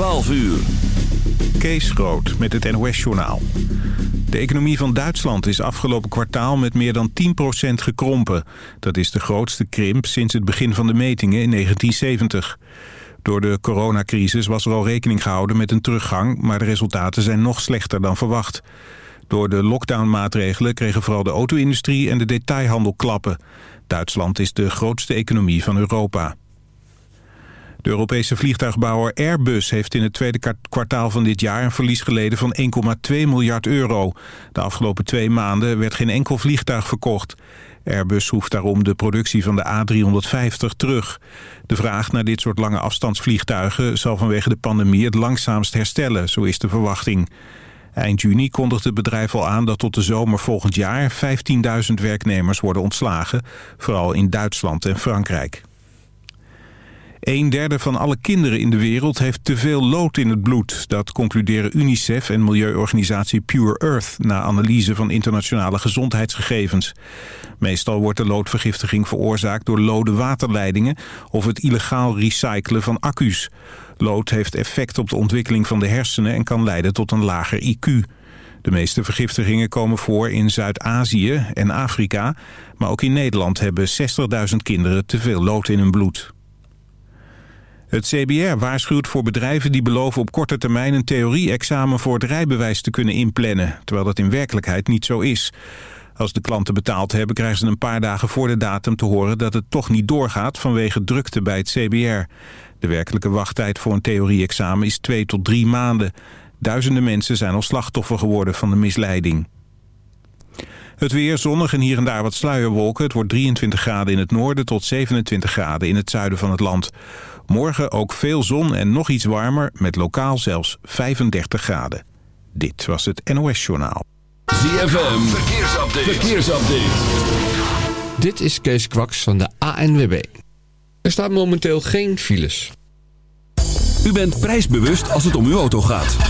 12 uur. Kees Groot met het NOS-journaal. De economie van Duitsland is afgelopen kwartaal met meer dan 10% gekrompen. Dat is de grootste krimp sinds het begin van de metingen in 1970. Door de coronacrisis was er al rekening gehouden met een teruggang... maar de resultaten zijn nog slechter dan verwacht. Door de lockdownmaatregelen kregen vooral de auto-industrie en de detailhandel klappen. Duitsland is de grootste economie van Europa. De Europese vliegtuigbouwer Airbus heeft in het tweede kwartaal van dit jaar een verlies geleden van 1,2 miljard euro. De afgelopen twee maanden werd geen enkel vliegtuig verkocht. Airbus hoeft daarom de productie van de A350 terug. De vraag naar dit soort lange afstandsvliegtuigen zal vanwege de pandemie het langzaamst herstellen, zo is de verwachting. Eind juni kondigt het bedrijf al aan dat tot de zomer volgend jaar 15.000 werknemers worden ontslagen, vooral in Duitsland en Frankrijk. Een derde van alle kinderen in de wereld heeft te veel lood in het bloed. Dat concluderen UNICEF en milieuorganisatie Pure Earth... na analyse van internationale gezondheidsgegevens. Meestal wordt de loodvergiftiging veroorzaakt door lode waterleidingen... of het illegaal recyclen van accu's. Lood heeft effect op de ontwikkeling van de hersenen... en kan leiden tot een lager IQ. De meeste vergiftigingen komen voor in Zuid-Azië en Afrika... maar ook in Nederland hebben 60.000 kinderen te veel lood in hun bloed. Het CBR waarschuwt voor bedrijven die beloven op korte termijn een theorie-examen voor het rijbewijs te kunnen inplannen, terwijl dat in werkelijkheid niet zo is. Als de klanten betaald hebben krijgen ze een paar dagen voor de datum te horen dat het toch niet doorgaat vanwege drukte bij het CBR. De werkelijke wachttijd voor een theorie-examen is twee tot drie maanden. Duizenden mensen zijn al slachtoffer geworden van de misleiding. Het weer zonnig en hier en daar wat sluierwolken. Het wordt 23 graden in het noorden tot 27 graden in het zuiden van het land. Morgen ook veel zon en nog iets warmer met lokaal zelfs 35 graden. Dit was het NOS Journaal. ZFM, verkeersupdate. verkeersupdate. Dit is Kees Kwaks van de ANWB. Er staan momenteel geen files. U bent prijsbewust als het om uw auto gaat.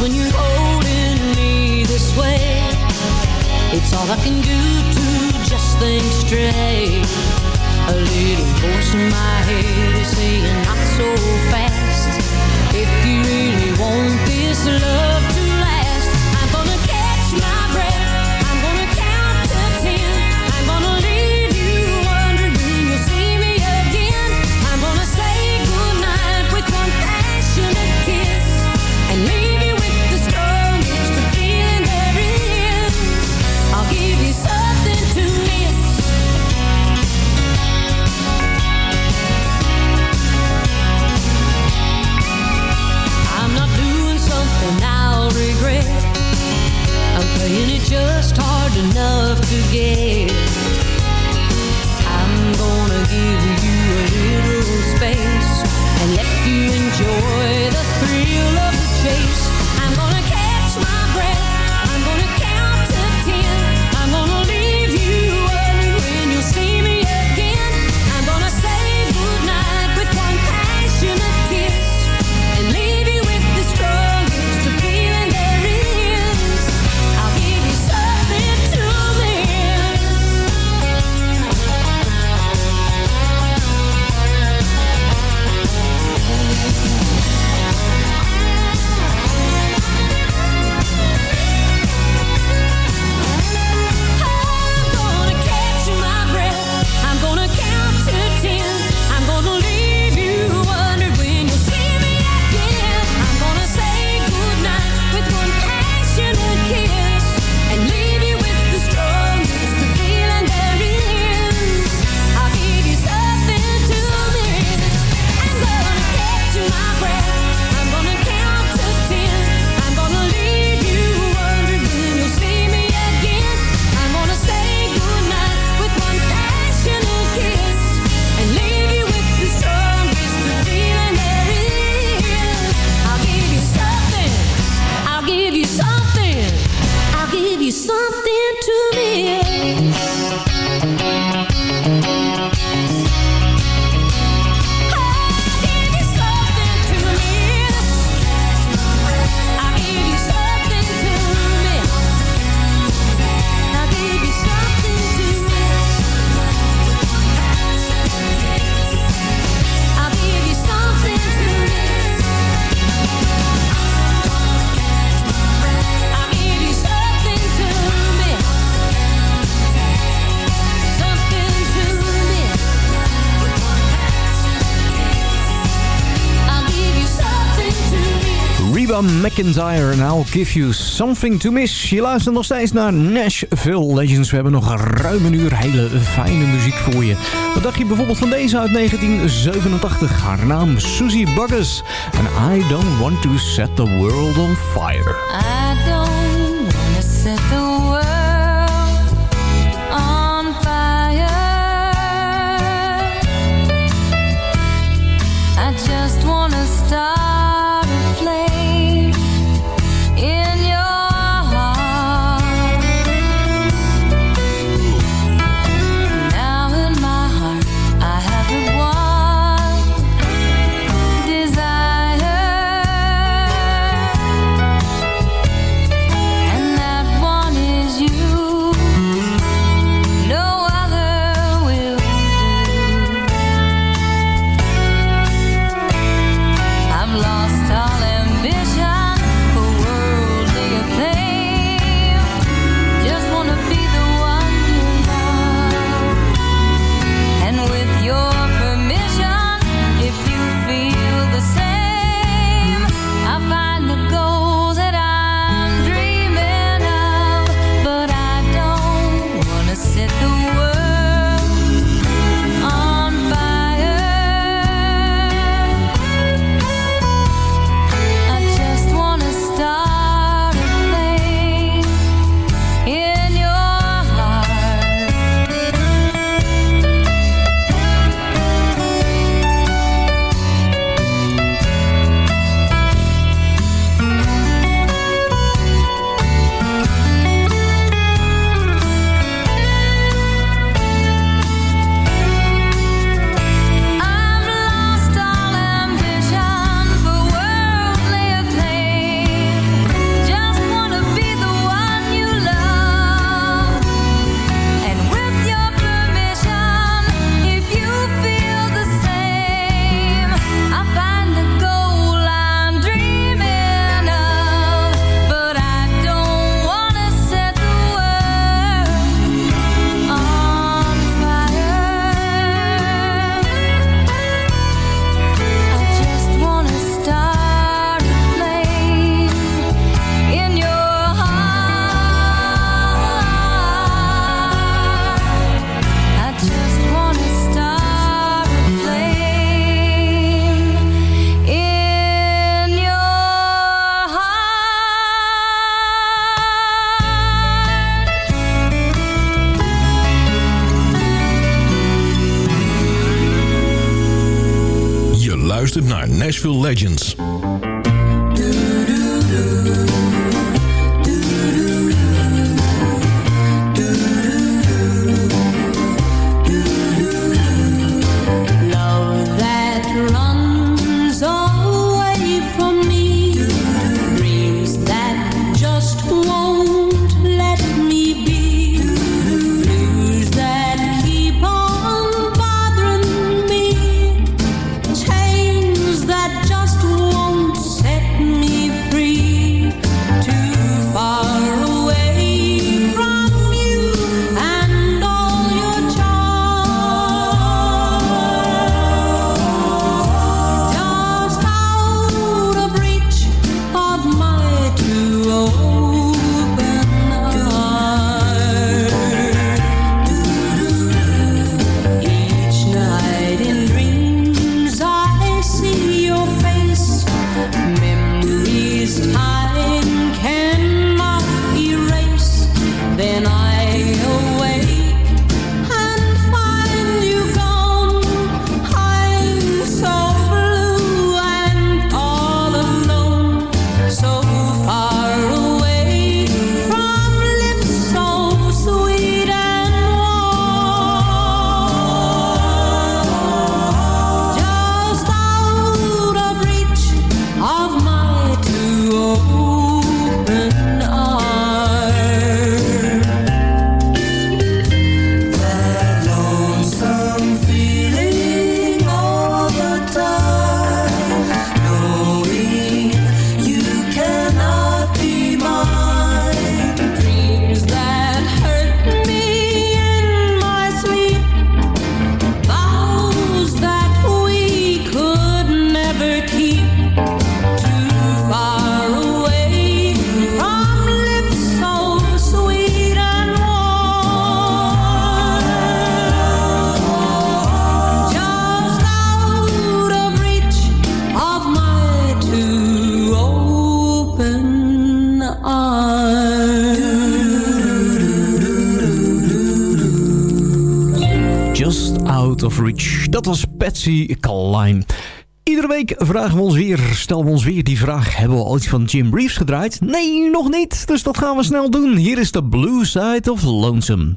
When you're holding me this way. It's all I can do to just think straight. A little voice in my head is saying not so fast. If you really want this love to together. McIntyre I'll Give You Something To Miss. Je luistert nog steeds naar Nashville Legends. We hebben nog ruim een uur hele fijne muziek voor je. Wat dacht je bijvoorbeeld van deze uit 1987? Haar naam Susie Buggers. En I Don't Want To Set The World On Fire. I don't want to set the Nashville Legends. Patsy Klein. Iedere week vragen we ons weer, stellen we ons weer die vraag... hebben we ooit van Jim Reeves gedraaid? Nee, nog niet, dus dat gaan we snel doen. Hier is de Blue Side of Lonesome.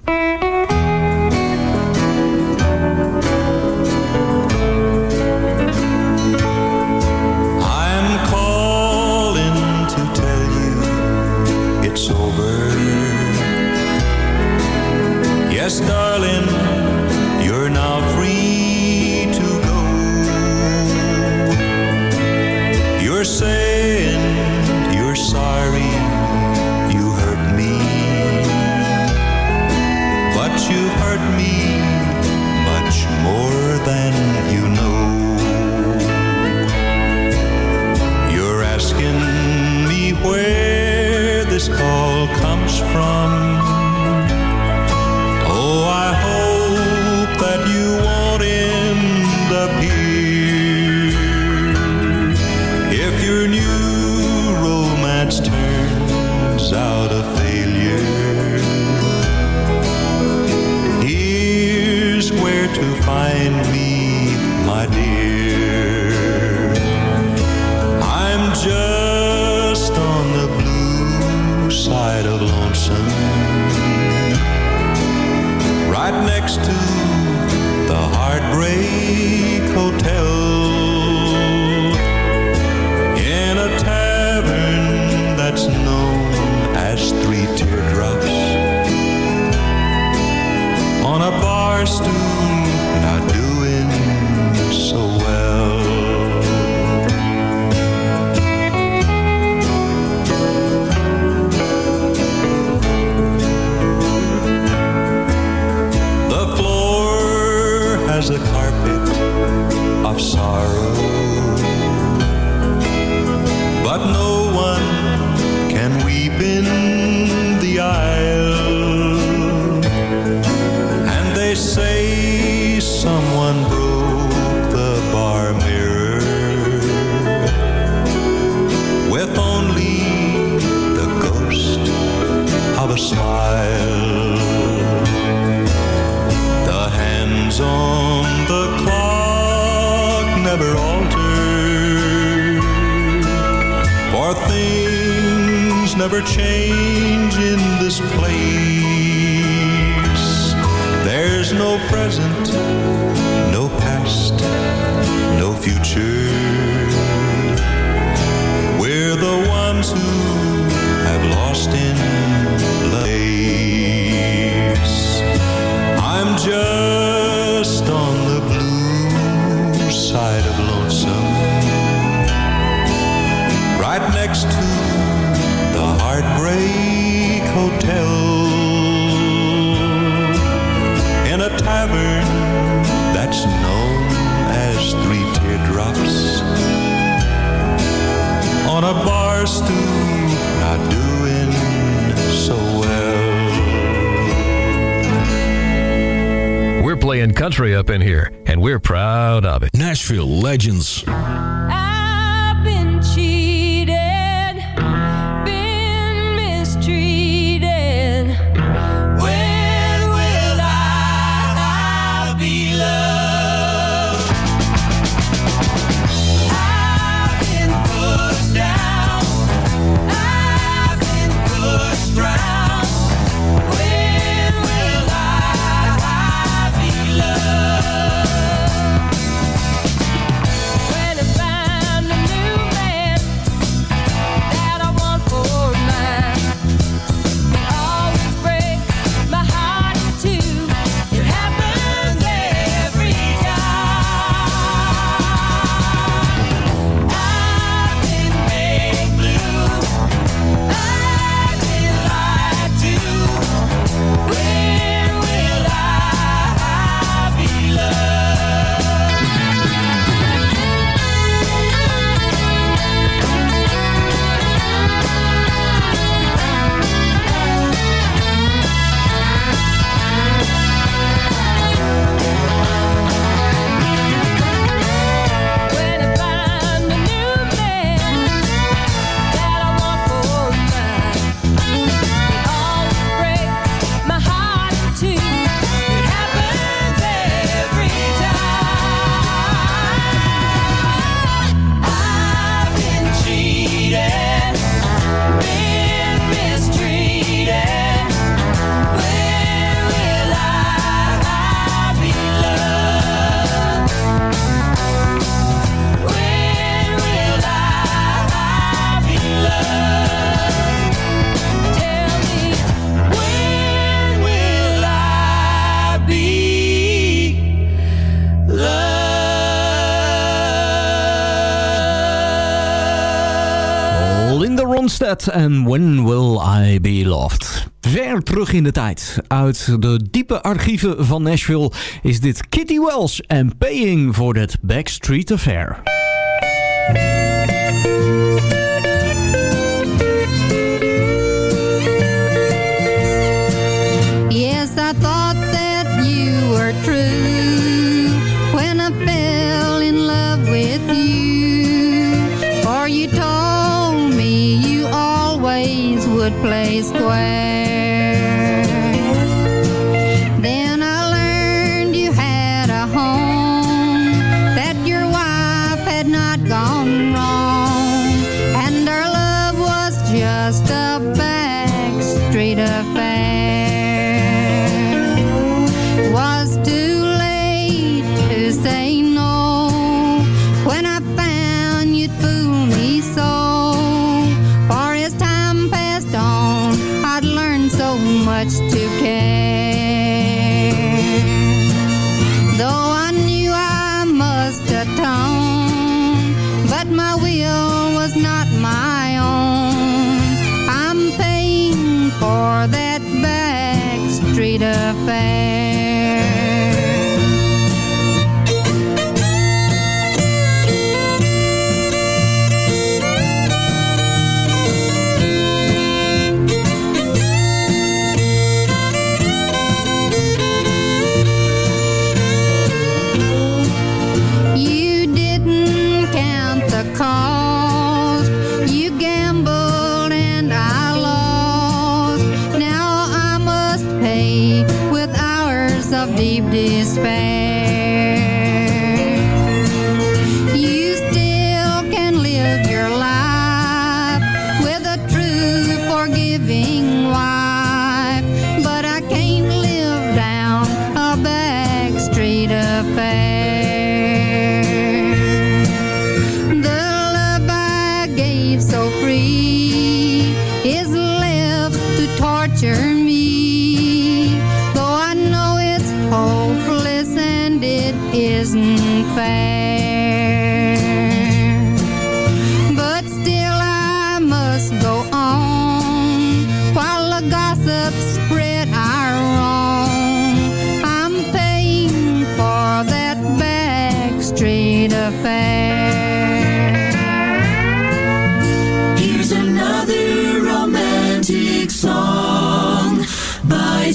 future. country up in here, and we're proud of it. Nashville Legends. And When Will I Be Loved? Ver terug in de tijd. Uit de diepe archieven van Nashville is dit Kitty Wells en Paying for That Backstreet Affair. square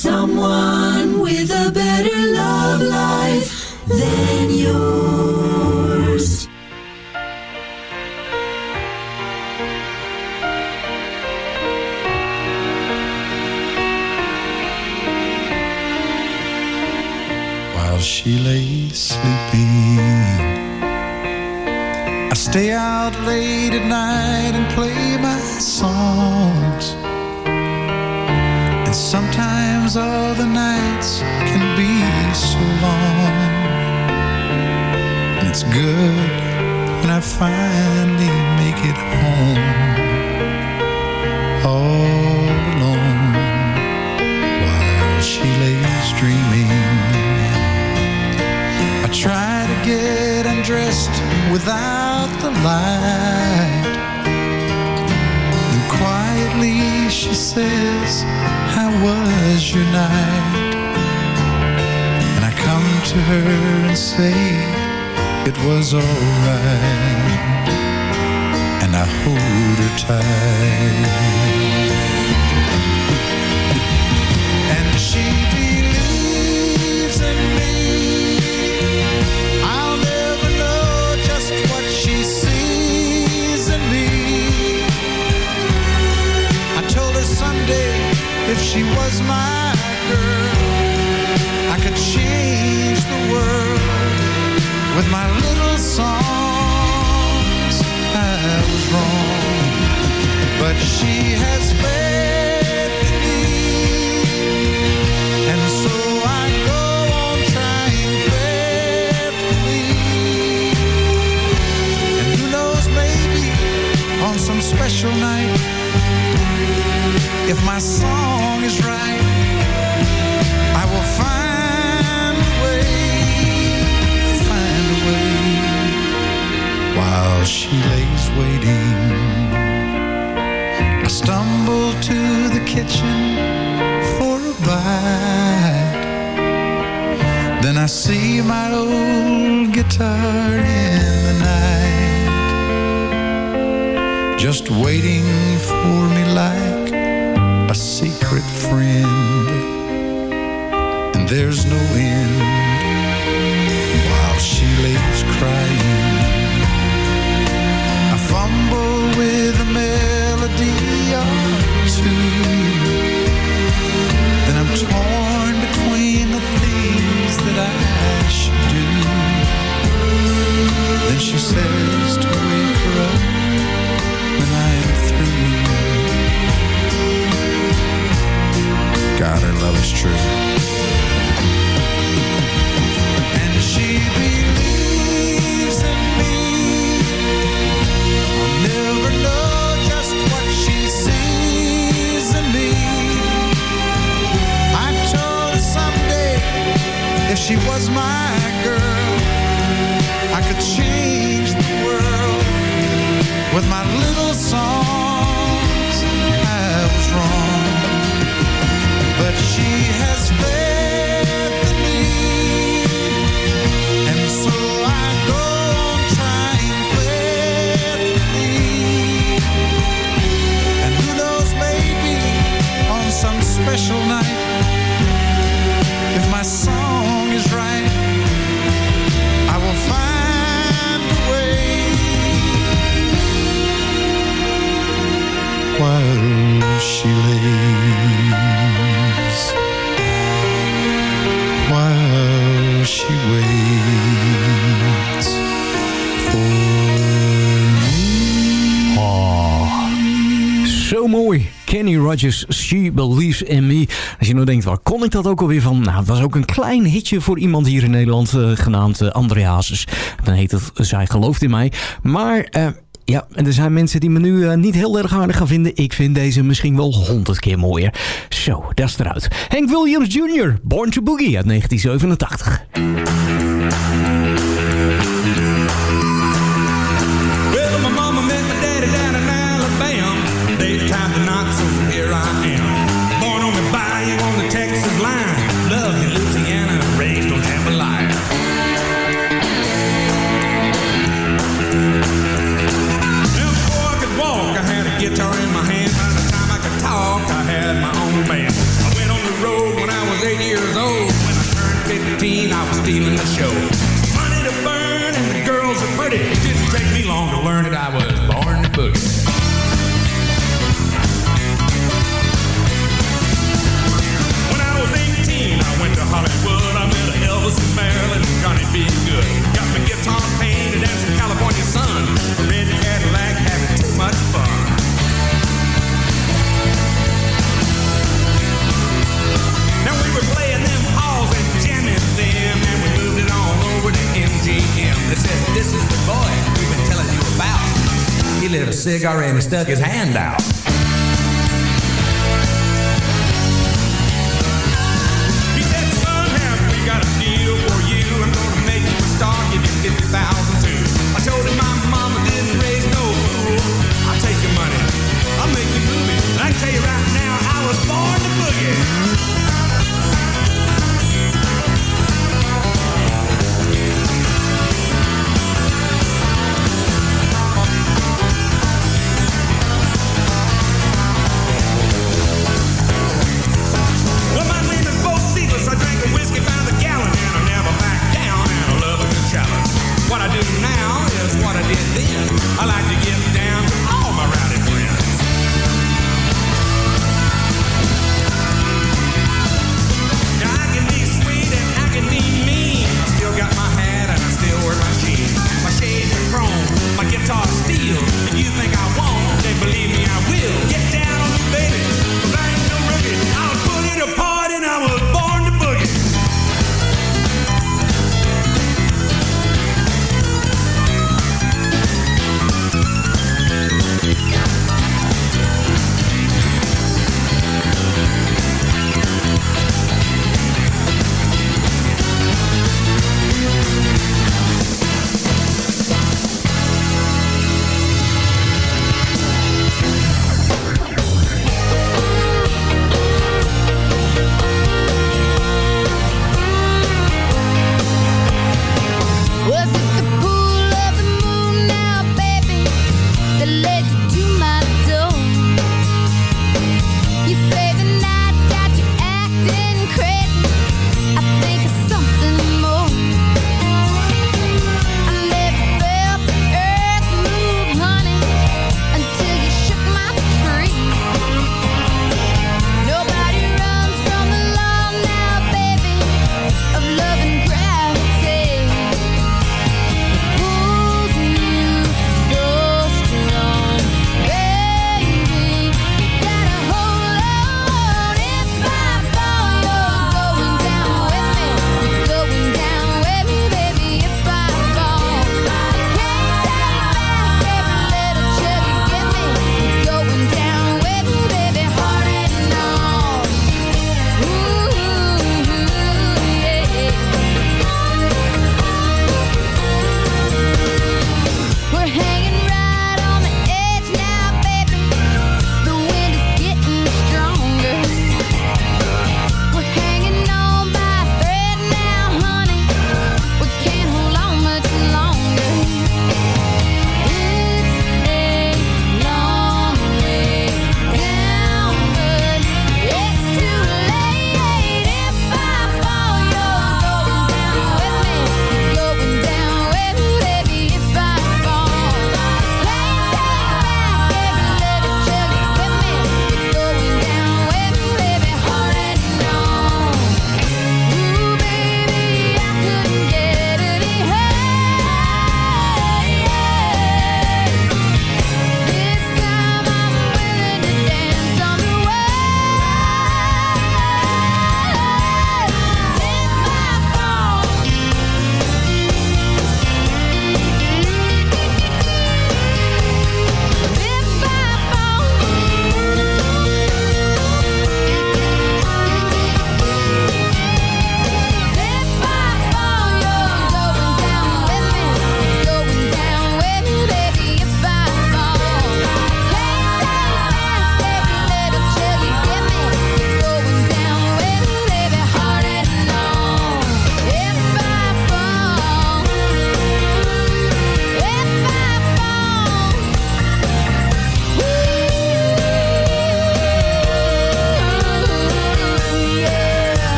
someone with a better love life than yours. While she lay sleeping, I stay out was your night. And I come to her and say It was alright. And I hold her tight. If she was my girl, I could change the world with my little songs. I was wrong, but she has failed. special night. Kenny Rogers, She Believes in Me. Als je nou denkt, waar kon ik dat ook alweer van? Nou, het was ook een klein hitje voor iemand hier in Nederland eh, genaamd uh, Dan heet het Zij gelooft in mij. Maar... Eh, ja, en er zijn mensen die me nu niet heel erg aardig gaan vinden. Ik vind deze misschien wel honderd keer mooier. Zo, dat is eruit. Hank Williams Jr., Born to Boogie uit 1987. lit a cigar and he stuck his hand out.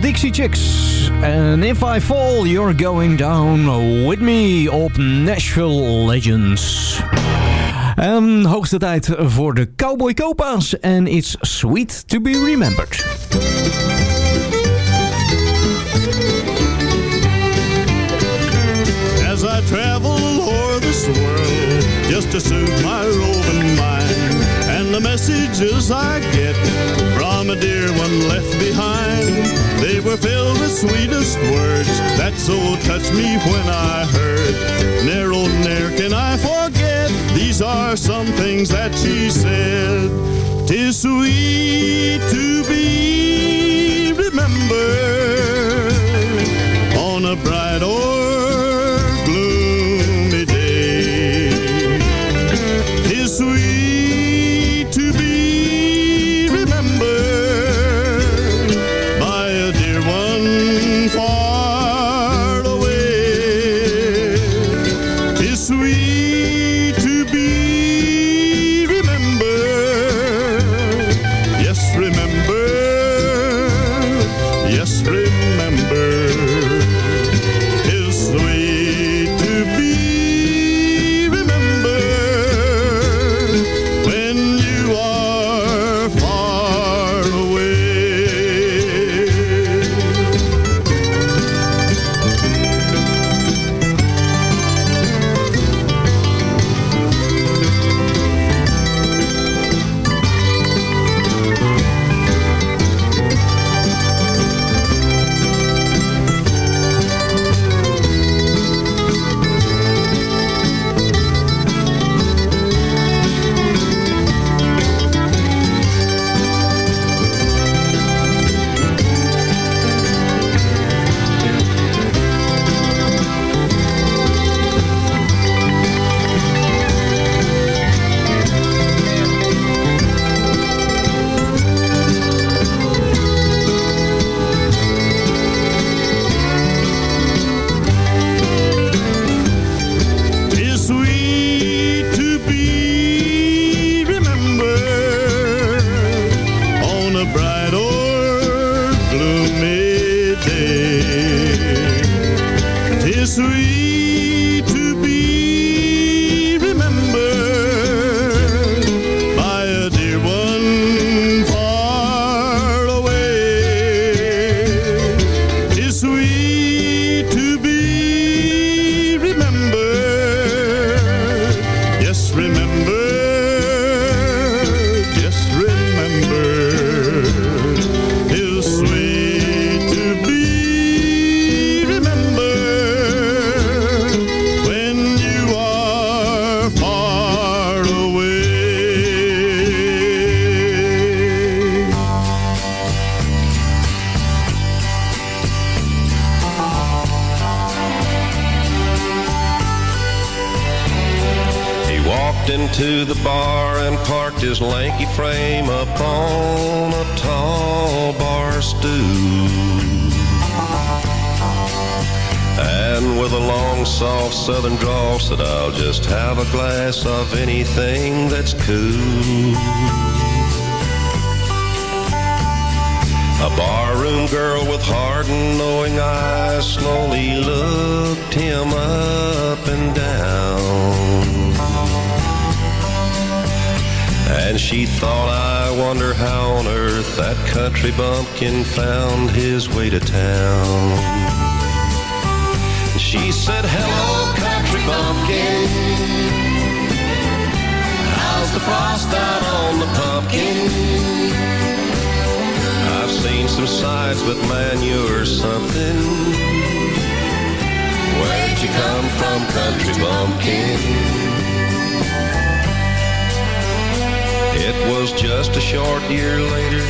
De Dixie Chicks. En If I Fall, You're Going Down With Me op Nashville Legends. En hoogste tijd voor de Cowboy Copa's. En It's Sweet To Be Remembered. As I travel o'er this world just to suit my roving mind, and the messages I get from a dear one left behind, they were filled with sweetest words that so touched me when I heard, Ne'er, oh, ne'er can I forget. These are some things that she said. Tis sweet to be remembered on a bright his lanky frame upon a tall bar stool. And with a long, soft southern drawl said, I'll just have a glass of anything that's cool. A barroom girl with hard and knowing eyes slowly looked him up and down. And she thought, I wonder how on earth that country bumpkin found his way to town. And She said, hello, country bumpkin. How's the frost out on the pumpkin? I've seen some sights, but man, you're something. Where'd you come from, country bumpkin? Was just a short year later,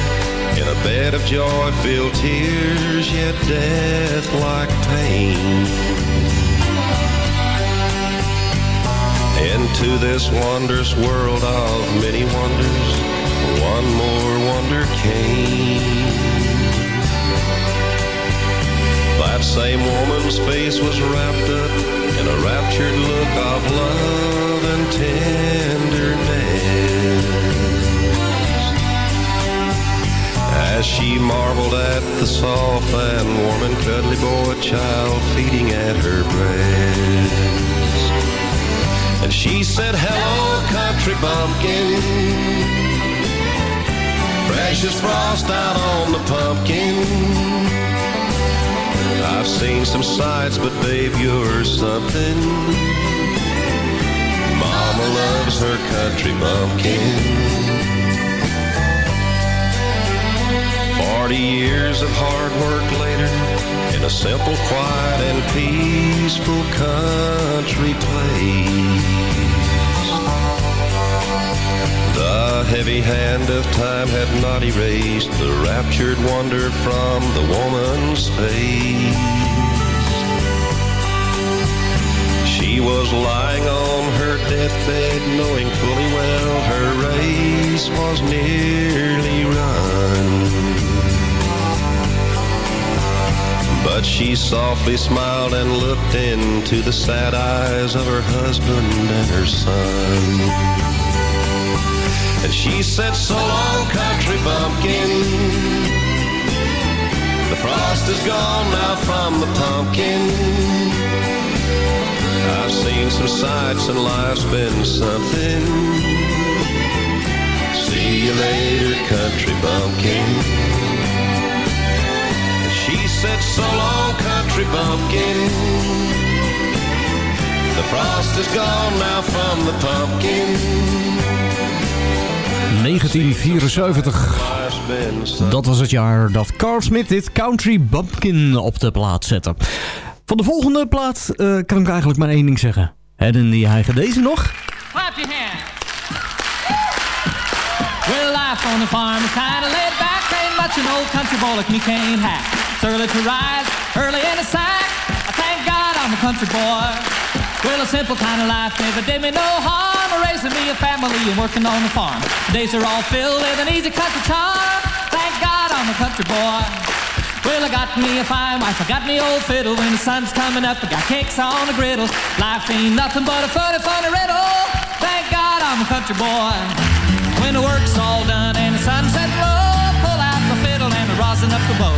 in a bed of joy-filled tears, yet death-like pain. Into this wondrous world of many wonders, one more wonder came. That same woman's face was wrapped up in a raptured look of love and tenderness. Marveled at the soft and warm and cuddly boy child feeding at her breast. And she said, hello, country bumpkin. As frost out on the pumpkin. I've seen some sights, but babe, you're something. Mama loves her country bumpkin. Forty years of hard work later, in a simple, quiet, and peaceful country place. The heavy hand of time had not erased the raptured wonder from the woman's face. She was lying on her deathbed, knowing fully well her race was nearly run. But she softly smiled and looked into the sad eyes of her husband and her son. And she said, so long, country bumpkin. The frost is gone now from the pumpkin. I've seen some sights and life's been something. See you later, country bumpkin. So long, country bumpkin. The frost is gone now from the pumpkin. 1974. Dat was het jaar dat Carl Smith dit Country Bumpkin op de plaat zette. Van de volgende plaat uh, kan ik eigenlijk maar één ding zeggen. Herinnerde jij deze nog? Clap your hands. Well, life on the farm is kind of laid back. Ain't much an old country boy like me can't hack. It's early to rise, early in the sack. I thank God I'm a country boy. Well, a simple kind of life never did me no harm. Raising me a family and working on the farm. The days are all filled with an easy country charm. Thank God I'm a country boy. Well, I got me a fine wife, I got me old fiddle. When the sun's coming up, I got cakes on the griddle. Life ain't nothing but a funny, funny riddle. Thank God I'm a country boy. When the work's all done and the sunset low, pull out the fiddle and rosin up the bow.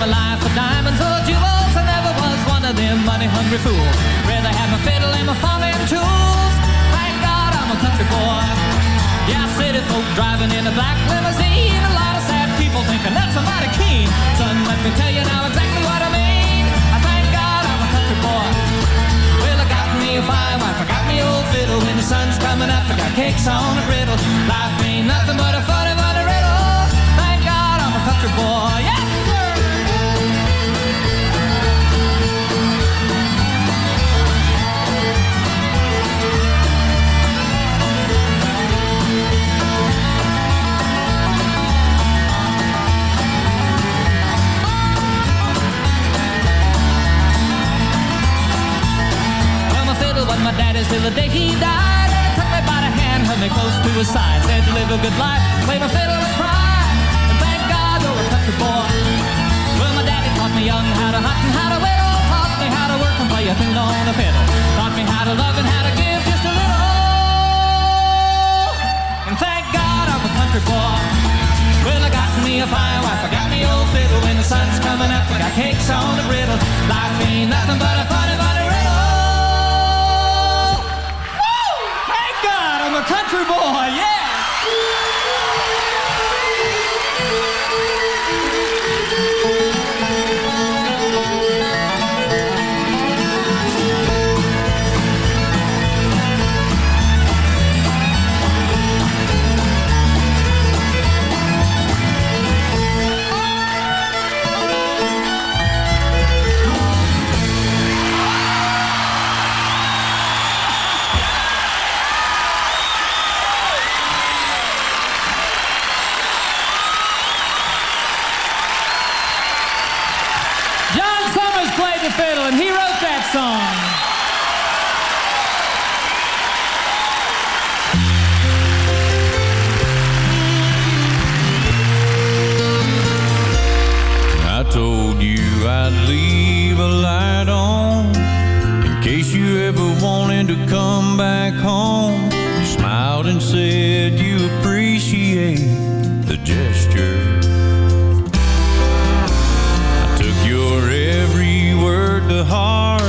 My life for diamonds or jewels. I never was one of them money-hungry fools. Rather have my fiddle and my farming tools. Thank God I'm a country boy. Yeah, city folk driving in a black limousine. A lot of sad people thinking that's a mighty keen. Son, let me tell you now exactly what I mean. I thank God I'm a country boy. Well, I got me a wife, I got me old fiddle. When the sun's coming up, I got cakes on a griddle. Life ain't nothing but a funny, funny riddle. Thank God I'm a country boy. Yes, was my daddy's till the day he died. And took me by the hand, held me close to his side. Said to live a good life, play my fiddle and cry. And thank God you're a country boy. Well, my daddy taught me young how to hunt and how to whittle. Taught me how to work and play a tune on the fiddle. Taught me how to love and how to give just a little. And thank God I'm a country boy. Well, I got me a fine wife, I got me old fiddle. When the sun's coming up, I got cakes on the griddle. Life ain't nothing but a funny, funny riddle. Country boy, yeah! To come back home. You smiled and said you appreciate the gesture. I took your every word to heart,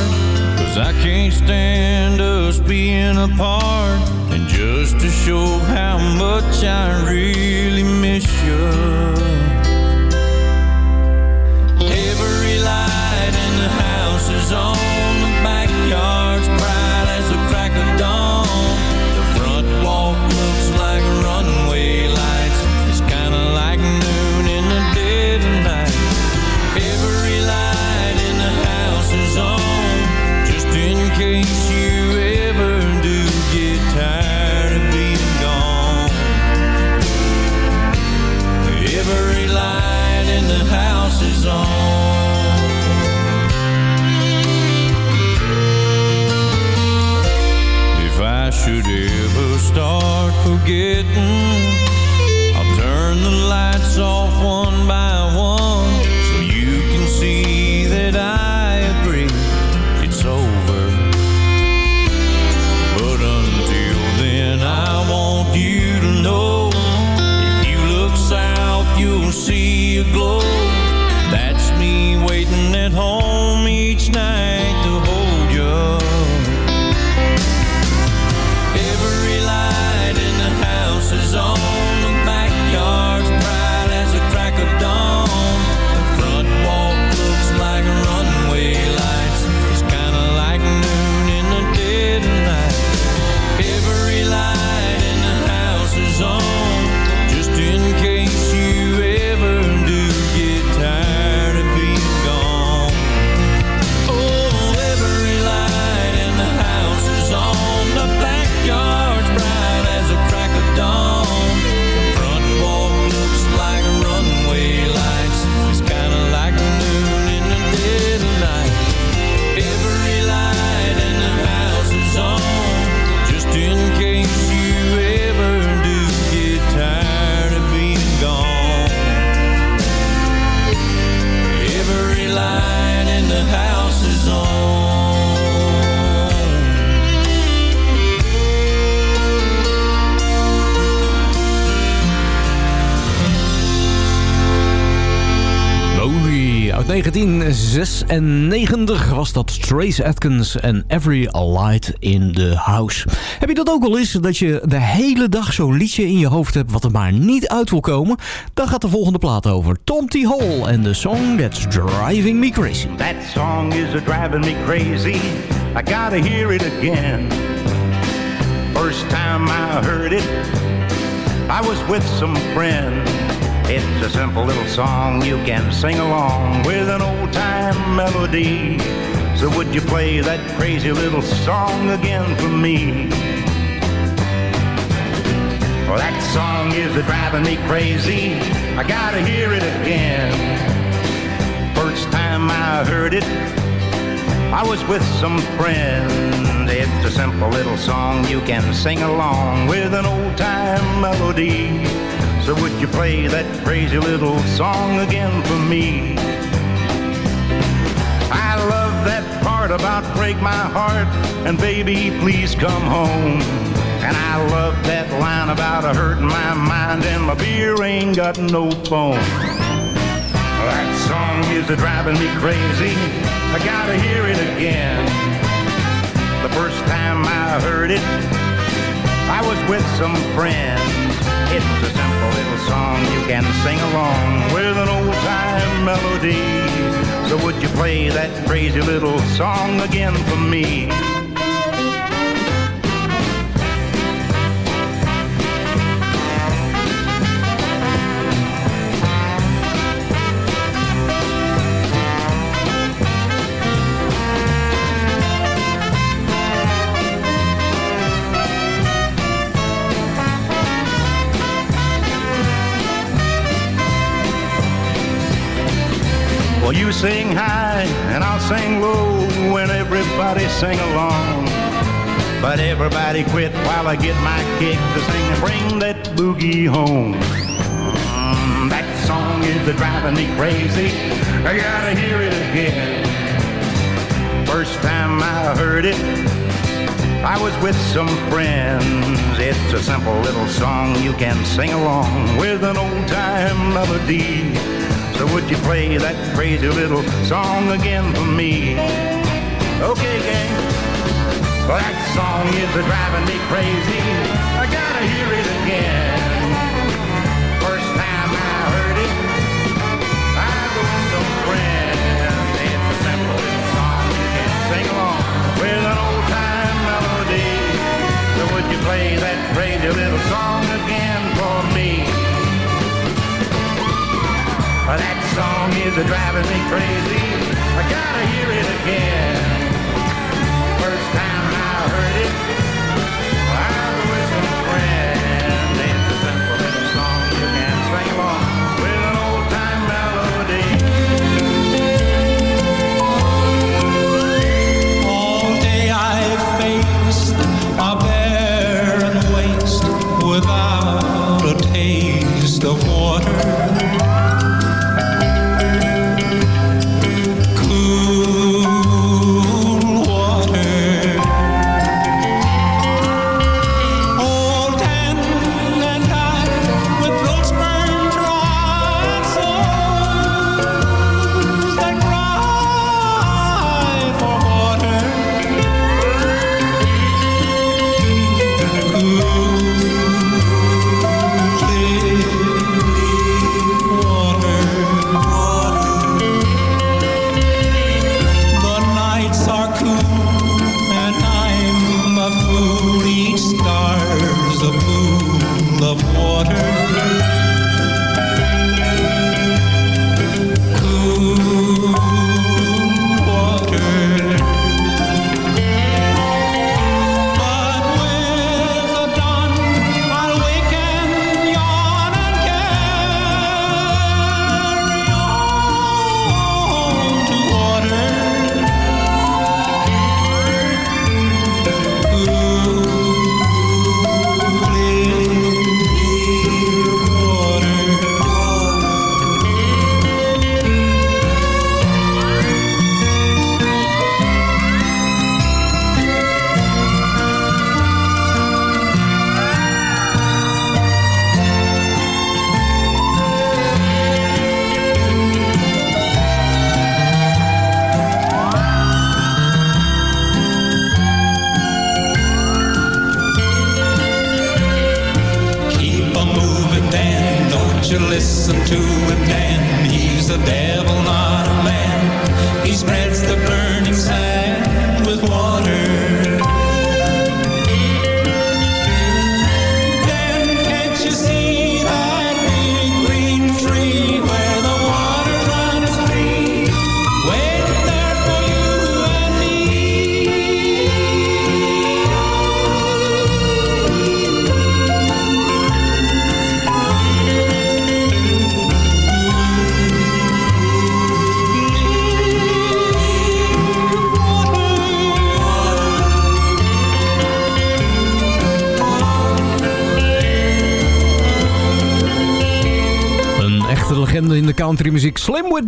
cause I can't stand us being apart. And just to show how much I really miss you. getting 1996 was dat Trace Atkins en Every Light in the House. Heb je dat ook al eens, dat je de hele dag zo'n liedje in je hoofd hebt wat er maar niet uit wil komen? Dan gaat de volgende plaat over. Tom T. Hall en de song That's Driving Me Crazy. That song is driving me crazy. I gotta hear it again. First time I heard it, I was with some friends. It's a simple little song you can sing along with an old time melody. So would you play that crazy little song again for me? Well, that song is driving me crazy. I gotta hear it again. First time I heard it, I was with some friends. It's a simple little song you can sing along with an old time melody. So would you play that crazy little song again for me? I love that part about break my heart and baby please come home. And I love that line about a hurting my mind and my beer ain't got no foam. That song is driving me crazy. I gotta hear it again. The first time I heard it, I was with some friends. It's a simple little song you can sing along with an old time melody. So would you play that crazy little song again for me? Sing high and I'll sing low when everybody sing along. But everybody quit while I get my kick to sing and bring that boogie home. Mm, that song is driving me crazy. I gotta hear it again. First time I heard it, I was with some friends. It's a simple little song you can sing along with an old time melody. So would you play that crazy little song again for me? Okay, gang. Well, that song is driving me crazy. I gotta hear it again. First time I heard it, I. It's a simple song you can sing along with an old time melody. So would you play that crazy that song is driving me crazy. I gotta hear it again.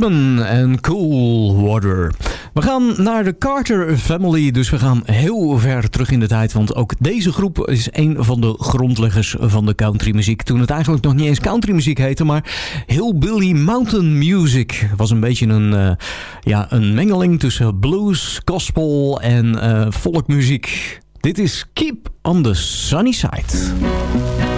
En Cool Water. We gaan naar de Carter Family. Dus we gaan heel ver terug in de tijd. Want ook deze groep is een van de grondleggers van de countrymuziek. Toen het eigenlijk nog niet eens countrymuziek heette. Maar Hillbilly Mountain Music. was een beetje een, eh, ja, een mengeling tussen blues, gospel en eh, folkmuziek. Dit is Keep on the Sunny Side.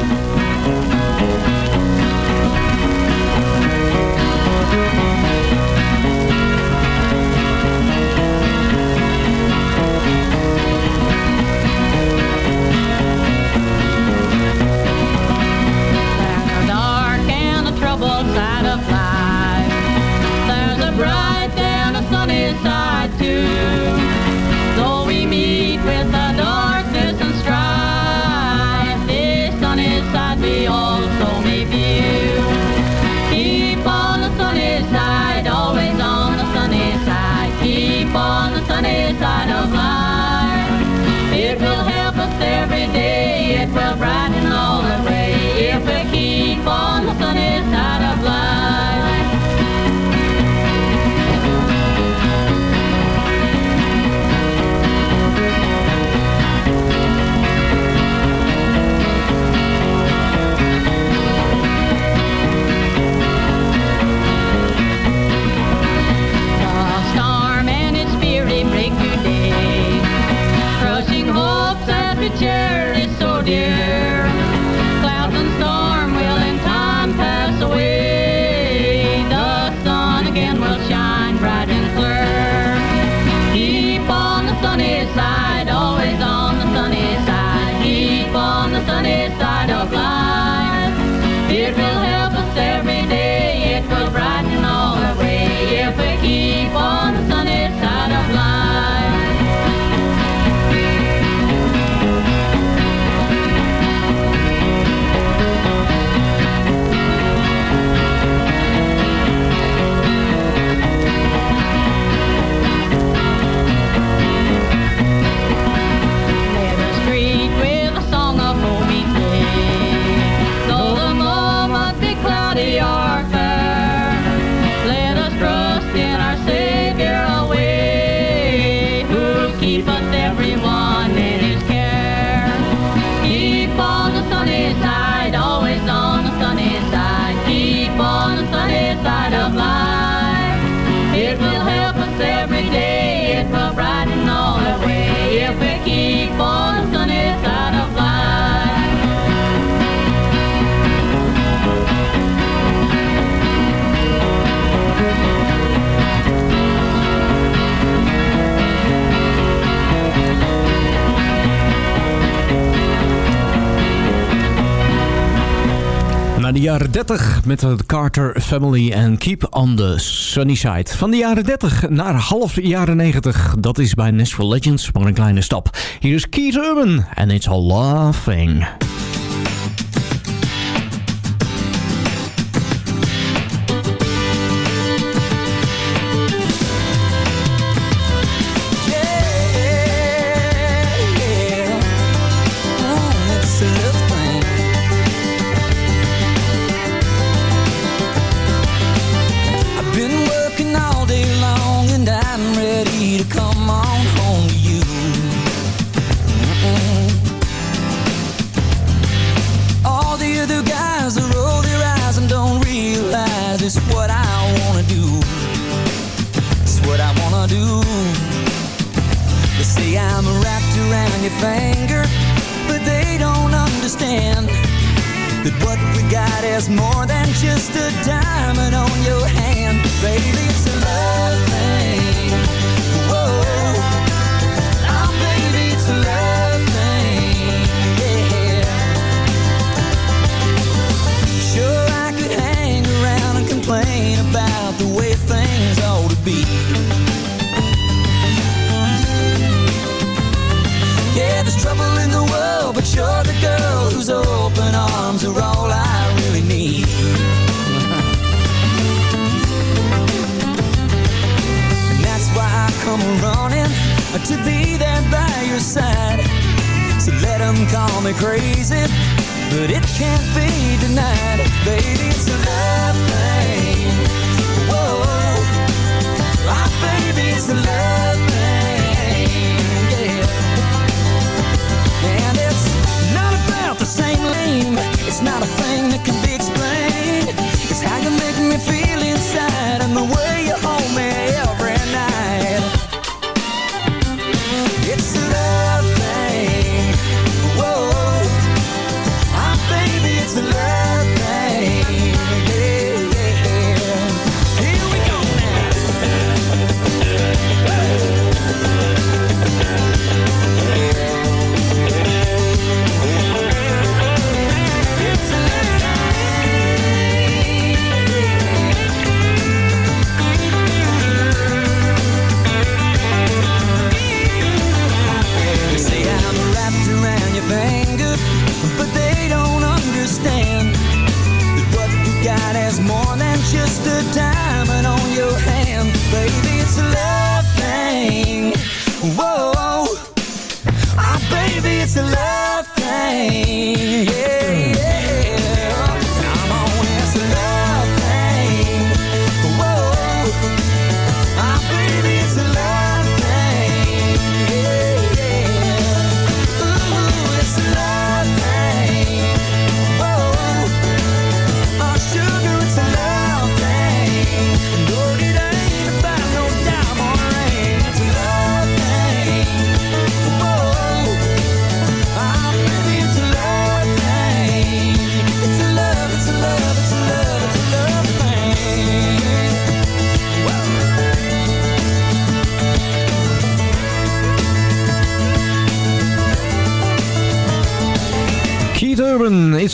de jaren 30 met de Carter Family en Keep on the Sunny Side. Van de jaren 30 naar half jaren 90, dat is bij Nashville Legends maar een kleine stap. Hier is Keith Urban en It's a Laughing.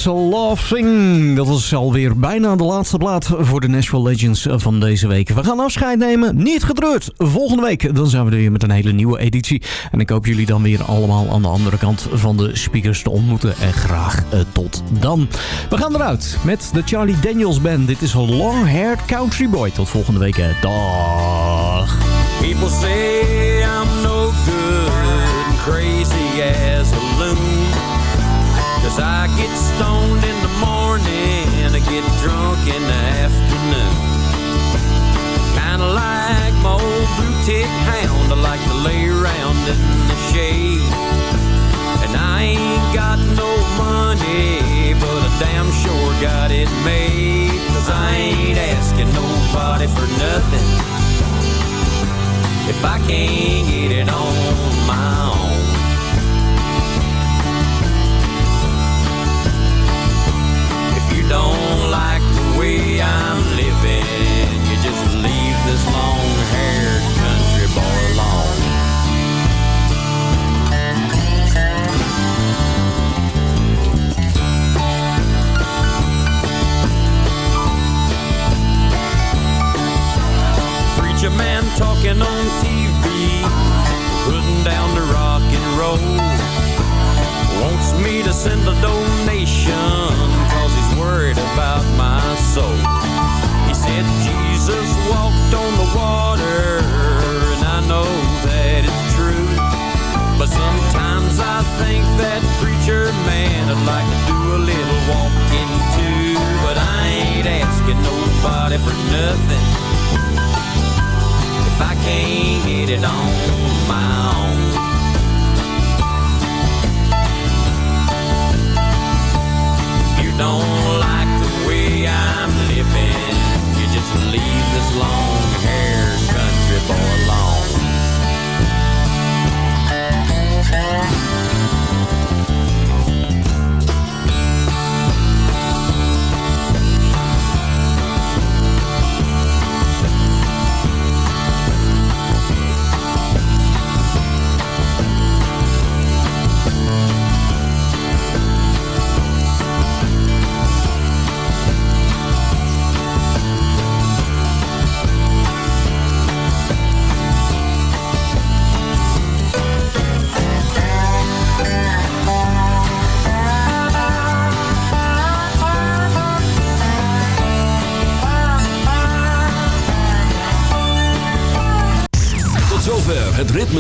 Love Thing. Dat is alweer bijna de laatste plaat voor de Nashville Legends van deze week. We gaan afscheid nemen, niet getreurd. Volgende week dan zijn we er weer met een hele nieuwe editie. En ik hoop jullie dan weer allemaal aan de andere kant van de speakers te ontmoeten. En graag eh, tot dan. We gaan eruit met de Charlie Daniels Band. Dit is Long Haired Country Boy. Tot volgende week. eh. Dag. People say I'm no good crazy loon. Cause I get stoned in the morning I get drunk in the afternoon. Kinda like my old blue tick hound, I like to lay around in the shade. And I ain't got no money, but I damn sure got it made. Cause I ain't asking nobody for nothing if I can't get it on don't like the way I'm living, you just leave this long-haired country boy alone. Preacher man talking on TV, putting down the rock and roll. Wants me to send a worried about my soul. He said Jesus walked on the water, and I know that it's true. But sometimes I think that preacher man would like to do a little walking too. But I ain't asking nobody for nothing if I can't get it on my own. You don't way I'm living, you just leave this long-haired country boy alone.